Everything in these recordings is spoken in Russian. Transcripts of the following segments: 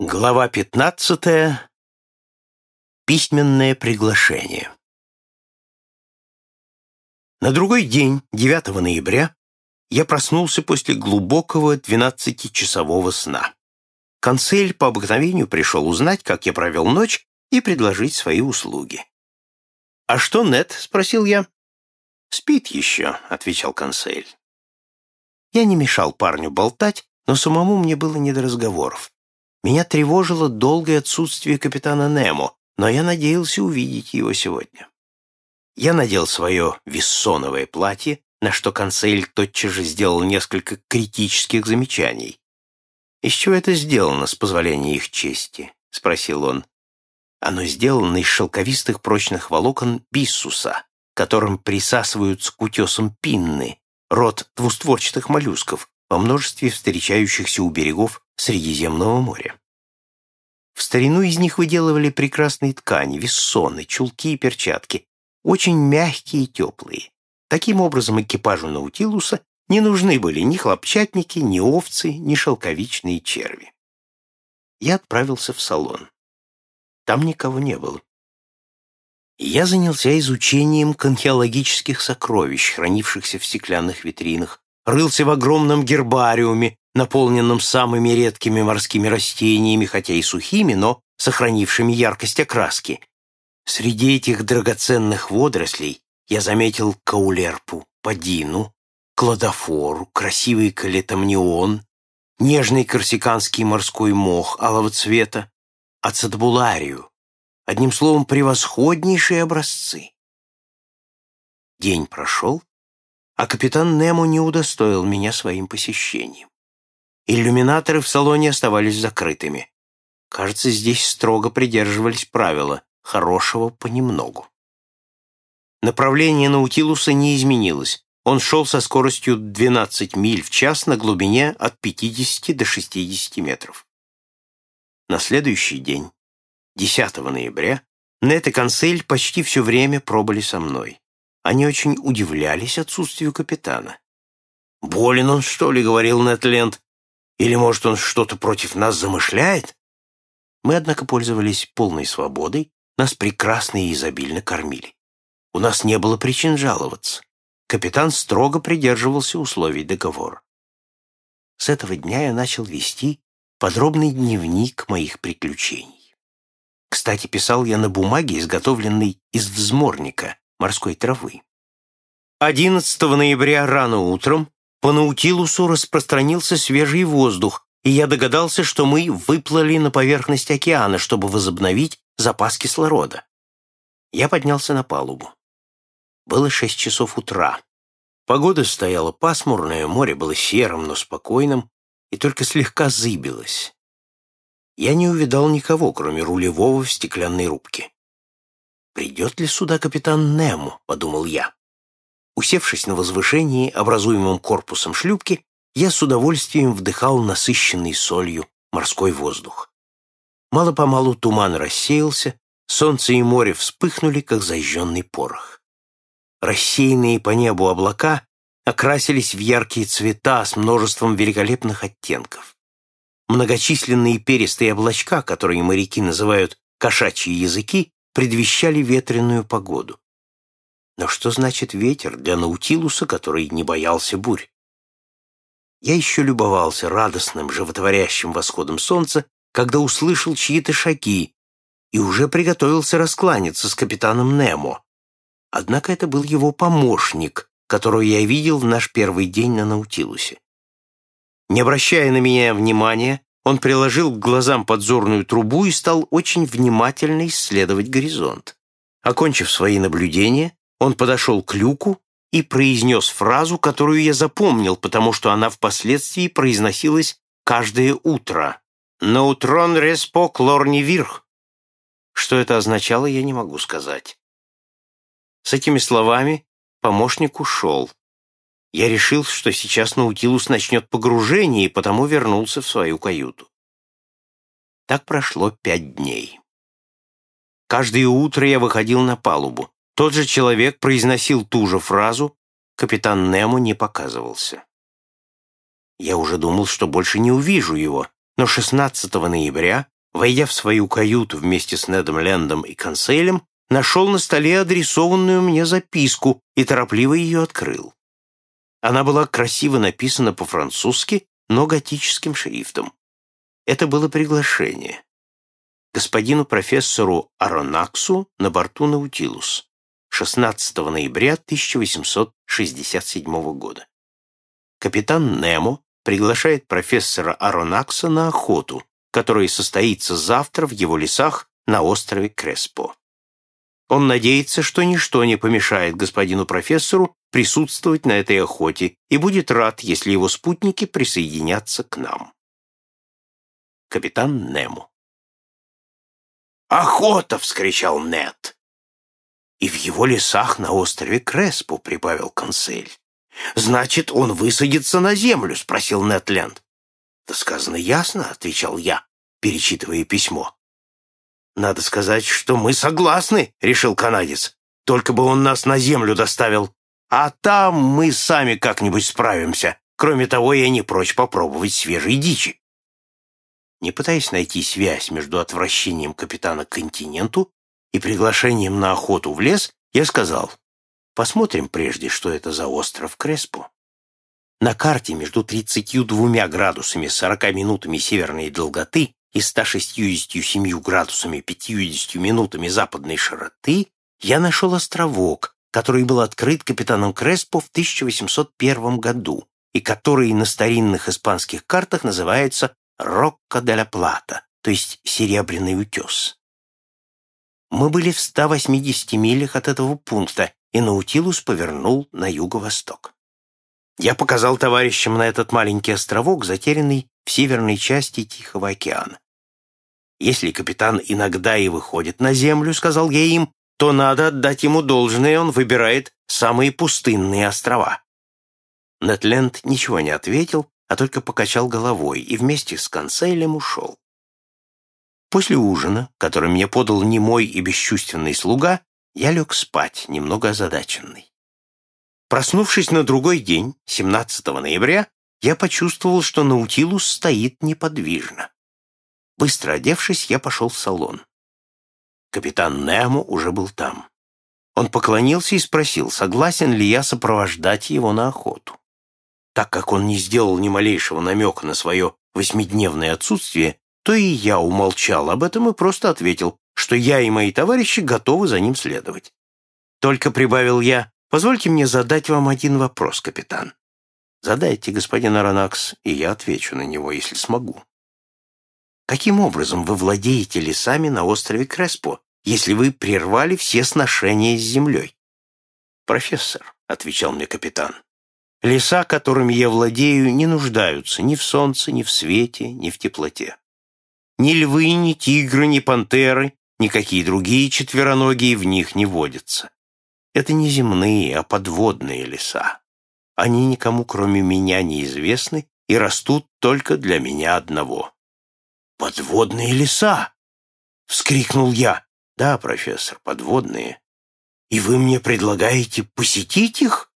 Глава 15. Письменное приглашение. На другой день, 9 ноября, я проснулся после глубокого 12-часового сна. Консель по обыкновению пришел узнать, как я провел ночь, и предложить свои услуги. «А что Нет?» — спросил я. «Спит еще», — отвечал консель. Я не мешал парню болтать, но самому мне было не до разговоров. Меня тревожило долгое отсутствие капитана Немо, но я надеялся увидеть его сегодня. Я надел свое виссоновое платье, на что консель тотчас же сделал несколько критических замечаний. «Из чего это сделано, с позволения их чести?» — спросил он. «Оно сделано из шелковистых прочных волокон биссуса, которым присасываются к утесам пинны, род двустворчатых моллюсков, во множестве встречающихся у берегов Средиземного моря. В старину из них выделывали прекрасные ткани, вессоны, чулки и перчатки, очень мягкие и теплые. Таким образом, экипажу Наутилуса не нужны были ни хлопчатники, ни овцы, ни шелковичные черви. Я отправился в салон. Там никого не было. Я занялся изучением конхеологических сокровищ, хранившихся в стеклянных витринах, рылся в огромном гербариуме, наполненном самыми редкими морскими растениями, хотя и сухими, но сохранившими яркость окраски. Среди этих драгоценных водорослей я заметил каулерпу, падину, кладофору, красивый калетомнион, нежный корсиканский морской мох алого цвета, ацетбуларию, одним словом, превосходнейшие образцы. День прошел, а капитан Немо не удостоил меня своим посещением. Иллюминаторы в салоне оставались закрытыми. Кажется, здесь строго придерживались правила «хорошего понемногу». Направление Наутилуса не изменилось. Он шел со скоростью 12 миль в час на глубине от 50 до 60 метров. На следующий день, 10 ноября, Нет и Консель почти все время пробыли со мной. Они очень удивлялись отсутствию капитана. «Болен он, что ли?» — говорил Нетленд. «Или, может, он что-то против нас замышляет?» Мы, однако, пользовались полной свободой, нас прекрасно и изобильно кормили. У нас не было причин жаловаться. Капитан строго придерживался условий договора. С этого дня я начал вести подробный дневник моих приключений. Кстати, писал я на бумаге, изготовленной из взморника, морской травы. 11 ноября рано утром по Наутилусу распространился свежий воздух, и я догадался, что мы выплыли на поверхность океана, чтобы возобновить запас кислорода. Я поднялся на палубу. Было шесть часов утра. Погода стояла пасмурная, море было серым, но спокойным, и только слегка зыбилось. Я не увидал никого, кроме рулевого в стеклянной рубке. «Придет ли сюда капитан Немо?» — подумал я. Усевшись на возвышении, образуемом корпусом шлюпки, я с удовольствием вдыхал насыщенный солью морской воздух. Мало-помалу туман рассеялся, солнце и море вспыхнули, как зажженный порох. Рассеянные по небу облака окрасились в яркие цвета с множеством великолепных оттенков. Многочисленные перистые облачка, которые моряки называют кошачьи языки, предвещали ветреную погоду. Но что значит ветер для Наутилуса, который не боялся бурь? Я еще любовался радостным, животворящим восходом солнца, когда услышал чьи-то шаги и уже приготовился раскланяться с капитаном Немо. Однако это был его помощник, которого я видел в наш первый день на Наутилусе. Не обращая на меня внимания, он приложил к глазам подзорную трубу и стал очень внимательно исследовать горизонт. Окончив свои наблюдения, он подошел к люку и произнес фразу, которую я запомнил, потому что она впоследствии произносилась каждое утро. «Наутрон лорни вирх». Что это означало, я не могу сказать. С этими словами помощник ушел. Я решил, что сейчас Наутилус начнет погружение, и потому вернулся в свою каюту. Так прошло пять дней. Каждое утро я выходил на палубу. Тот же человек произносил ту же фразу, капитан Немо не показывался. Я уже думал, что больше не увижу его, но 16 ноября, войдя в свою каюту вместе с Недом Лендом и Конселем, нашел на столе адресованную мне записку и торопливо ее открыл. Она была красиво написана по-французски, но готическим шрифтом. Это было приглашение. Господину профессору Аронаксу на борту Наутилус. 16 ноября 1867 года. Капитан Немо приглашает профессора Аронакса на охоту, которая состоится завтра в его лесах на острове Креспо. Он надеется, что ничто не помешает господину профессору присутствовать на этой охоте и будет рад, если его спутники присоединятся к нам. Капитан Немо. «Охота!» — вскричал Нет. «И в его лесах на острове Креспо», — прибавил консель. «Значит, он высадится на землю?» — спросил Нетленд. «Да сказано ясно», — отвечал я, перечитывая письмо. «Надо сказать, что мы согласны», — решил канадец. «Только бы он нас на землю доставил. А там мы сами как-нибудь справимся. Кроме того, я не прочь попробовать свежей дичи». Не пытаясь найти связь между отвращением капитана к континенту и приглашением на охоту в лес, я сказал, посмотрим прежде, что это за остров Креспо. На карте между 32 градусами 40 минутами северной долготы и 167 градусами 50 минутами западной широты я нашел островок, который был открыт капитаном Креспо в 1801 году и который на старинных испанских картах называется Рокко де ла Плата, то есть Серебряный утес. Мы были в 180 милях от этого пункта, и Наутилус повернул на юго-восток. Я показал товарищам на этот маленький островок, затерянный в северной части Тихого океана. Если капитан иногда и выходит на землю, сказал я им, то надо отдать ему должное, он выбирает самые пустынные острова. Нетленд ничего не ответил, а только покачал головой и вместе с консейлем ушел. После ужина, который мне подал немой и бесчувственный слуга, я лег спать, немного озадаченный. Проснувшись на другой день, 17 ноября, я почувствовал, что Наутилус стоит неподвижно. Быстро одевшись, я пошел в салон. Капитан Немо уже был там. Он поклонился и спросил, согласен ли я сопровождать его на охоту. Так как он не сделал ни малейшего намека на свое восьмидневное отсутствие, то и я умолчал об этом и просто ответил, что я и мои товарищи готовы за ним следовать. Только прибавил я, позвольте мне задать вам один вопрос, капитан. Задайте, господин Аронакс, и я отвечу на него, если смогу. Каким образом вы владеете лесами на острове Креспо, если вы прервали все сношения с землей? Профессор, — отвечал мне капитан, Леса, которыми я владею, не нуждаются ни в солнце, ни в свете, ни в теплоте. Ни львы, ни тигры, ни пантеры, никакие другие четвероногие в них не водятся. Это не земные, а подводные леса. Они никому, кроме меня, неизвестны и растут только для меня одного. «Подводные леса!» — вскрикнул я. «Да, профессор, подводные. И вы мне предлагаете посетить их?»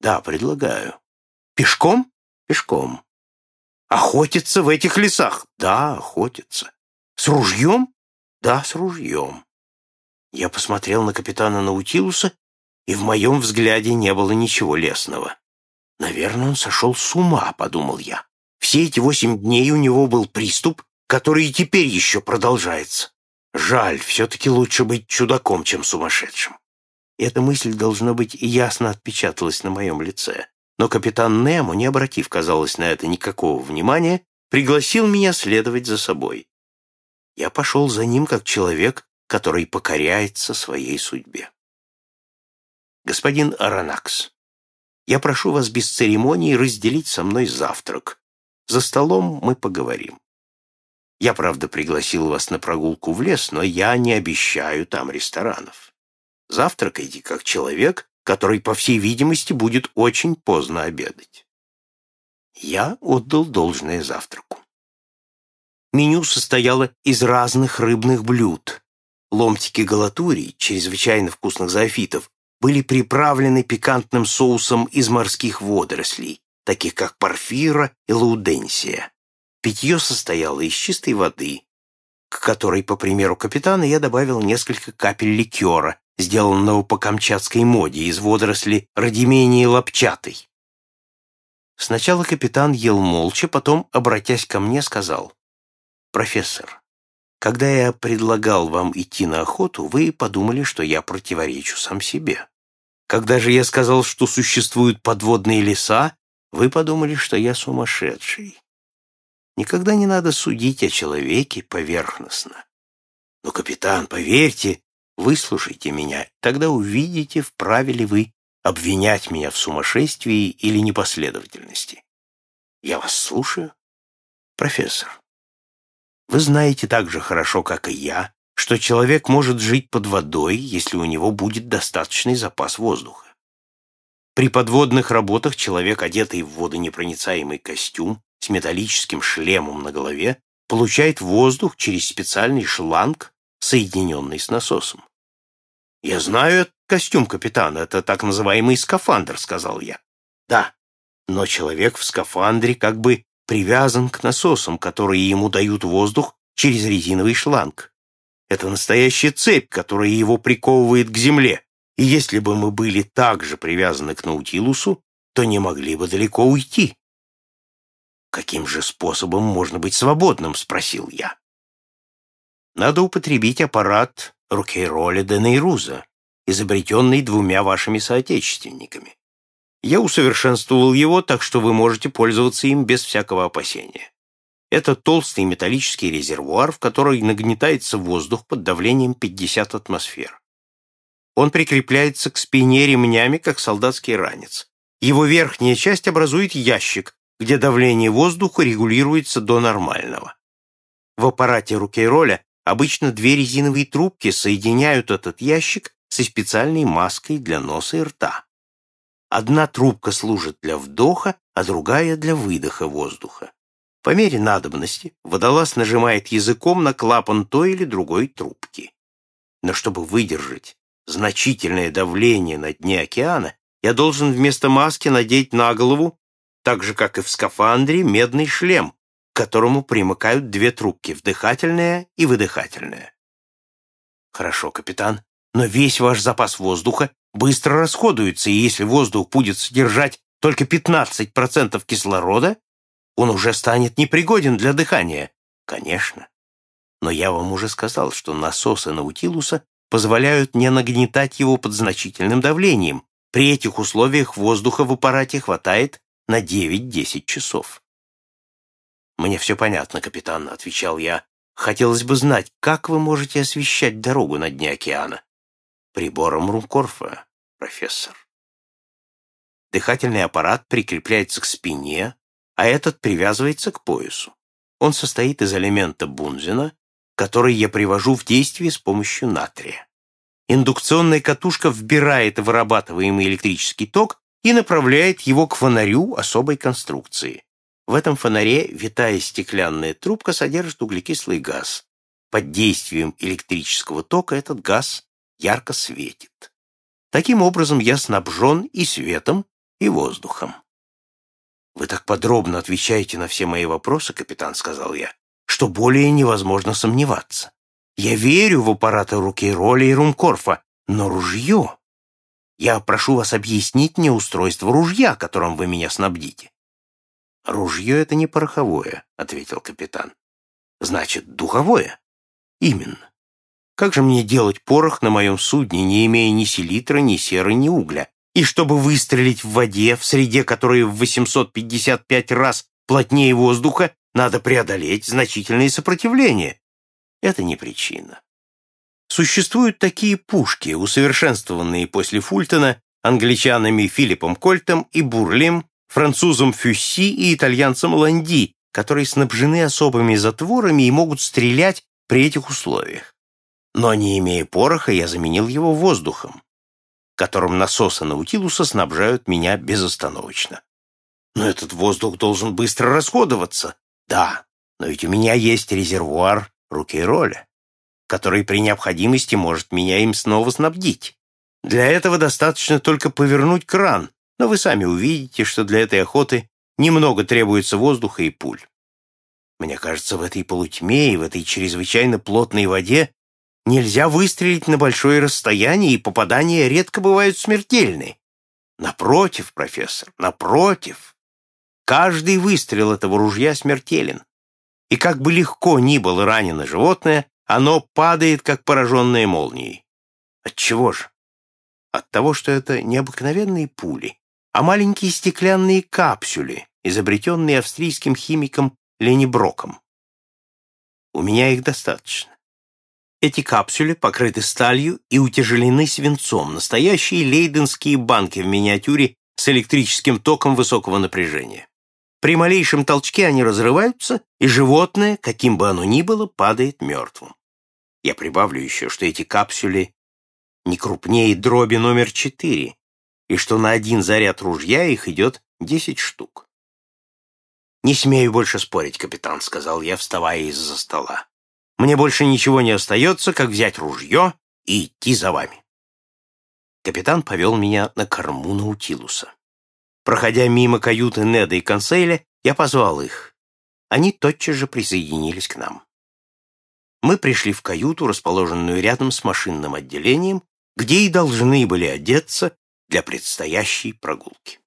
Да, предлагаю. Пешком? Пешком. Охотиться в этих лесах? Да, охотиться. С ружьем? Да, с ружьем. Я посмотрел на капитана Наутилуса, и в моем взгляде не было ничего лесного. Наверное, он сошел с ума, подумал я. Все эти восемь дней у него был приступ, который и теперь еще продолжается. Жаль, все-таки лучше быть чудаком, чем сумасшедшим. Эта мысль, должно быть, ясно отпечаталась на моем лице. Но капитан Немо, не обратив, казалось, на это никакого внимания, пригласил меня следовать за собой. Я пошел за ним как человек, который покоряется своей судьбе. Господин Аронакс, я прошу вас без церемоний разделить со мной завтрак. За столом мы поговорим. Я, правда, пригласил вас на прогулку в лес, но я не обещаю там ресторанов. Завтракайте как человек, который, по всей видимости, будет очень поздно обедать. Я отдал должное завтраку. Меню состояло из разных рыбных блюд. Ломтики галатурий, чрезвычайно вкусных зоофитов, были приправлены пикантным соусом из морских водорослей, таких как парфира и лауденсия. Питье состояло из чистой воды, к которой, по примеру капитана, я добавил несколько капель ликера, сделанного по камчатской моде из водоросли радимении лапчатой. Сначала капитан ел молча, потом, обратясь ко мне, сказал, «Профессор, когда я предлагал вам идти на охоту, вы подумали, что я противоречу сам себе. Когда же я сказал, что существуют подводные леса, вы подумали, что я сумасшедший. Никогда не надо судить о человеке поверхностно. Но, капитан, поверьте, выслушайте меня, тогда увидите, вправе ли вы обвинять меня в сумасшествии или непоследовательности. Я вас слушаю. Профессор, вы знаете так же хорошо, как и я, что человек может жить под водой, если у него будет достаточный запас воздуха. При подводных работах человек, одетый в водонепроницаемый костюм с металлическим шлемом на голове, получает воздух через специальный шланг, соединенный с насосом. «Я знаю этот костюм капитана, это так называемый скафандр», — сказал я. «Да, но человек в скафандре как бы привязан к насосам, которые ему дают воздух через резиновый шланг. Это настоящая цепь, которая его приковывает к земле. И если бы мы были также привязаны к Наутилусу, то не могли бы далеко уйти. «Каким же способом можно быть свободным?» — спросил я. «Надо употребить аппарат Рукейроля де Нейруза, изобретенный двумя вашими соотечественниками. Я усовершенствовал его, так что вы можете пользоваться им без всякого опасения. Это толстый металлический резервуар, в который нагнетается воздух под давлением 50 атмосфер. Он прикрепляется к спине ремнями, как солдатский ранец. Его верхняя часть образует ящик, где давление воздуха регулируется до нормального. В аппарате Рукейроля обычно две резиновые трубки соединяют этот ящик со специальной маской для носа и рта. Одна трубка служит для вдоха, а другая для выдоха воздуха. По мере надобности водолаз нажимает языком на клапан той или другой трубки. Но чтобы выдержать значительное давление на дне океана, я должен вместо маски надеть на голову, так же, как и в скафандре, медный шлем, к которому примыкают две трубки, вдыхательная и выдыхательная. Хорошо, капитан, но весь ваш запас воздуха быстро расходуется, и если воздух будет содержать только 15% кислорода, он уже станет непригоден для дыхания. Конечно. Но я вам уже сказал, что насосы Наутилуса позволяют не нагнетать его под значительным давлением. При этих условиях воздуха в аппарате хватает на 9-10 часов. «Мне все понятно, капитан», — отвечал я. «Хотелось бы знать, как вы можете освещать дорогу на дне океана?» «Прибором Румкорфа, профессор». Дыхательный аппарат прикрепляется к спине, а этот привязывается к поясу. Он состоит из элемента Бунзена, который я привожу в действие с помощью натрия. Индукционная катушка вбирает вырабатываемый электрический ток и направляет его к фонарю особой конструкции. В этом фонаре витая стеклянная трубка содержит углекислый газ. Под действием электрического тока этот газ ярко светит. Таким образом я снабжен и светом, и воздухом. «Вы так подробно отвечаете на все мои вопросы, капитан», — сказал я, «что более невозможно сомневаться. Я верю в аппараты руки Роли и Румкорфа, но ружье... Я прошу вас объяснить мне устройство ружья, которым вы меня снабдите». «Ружье — это не пороховое», — ответил капитан. «Значит, духовое?» «Именно. Как же мне делать порох на моем судне, не имея ни селитра, ни серы, ни угля? И чтобы выстрелить в воде, в среде которой в 855 раз плотнее воздуха, надо преодолеть значительное сопротивление. Это не причина. Существуют такие пушки, усовершенствованные после Фультона англичанами Филиппом Кольтом и Бурлем, французом Фюсси и итальянцем Ланди, которые снабжены особыми затворами и могут стрелять при этих условиях. Но не имея пороха, я заменил его воздухом которым насосы Наутилуса снабжают меня безостановочно. Но этот воздух должен быстро расходоваться. Да, но ведь у меня есть резервуар руки роля, который при необходимости может меня им снова снабдить. Для этого достаточно только повернуть кран, но вы сами увидите, что для этой охоты немного требуется воздуха и пуль. Мне кажется, в этой полутьме и в этой чрезвычайно плотной воде нельзя выстрелить на большое расстояние, и попадания редко бывают смертельны. Напротив, профессор, напротив. Каждый выстрел этого ружья смертелен. И как бы легко ни было ранено животное, оно падает, как пораженное молнией. От чего же? От того, что это не обыкновенные пули, а маленькие стеклянные капсюли, изобретенные австрийским химиком Лени Броком. У меня их достаточно. Эти капсули покрыты сталью и утяжелены свинцом, настоящие лейденские банки в миниатюре с электрическим током высокого напряжения. При малейшем толчке они разрываются, и животное, каким бы оно ни было, падает мертвым. Я прибавлю еще, что эти капсули не крупнее дроби номер четыре, и что на один заряд ружья их идет десять штук. «Не смею больше спорить, капитан», — сказал я, вставая из-за стола. «Мне больше ничего не остается, как взять ружье и идти за вами». Капитан повел меня на корму Наутилуса. Проходя мимо каюты Неда и Консейля, я позвал их. Они тотчас же присоединились к нам. Мы пришли в каюту, расположенную рядом с машинным отделением, где и должны были одеться для предстоящей прогулки.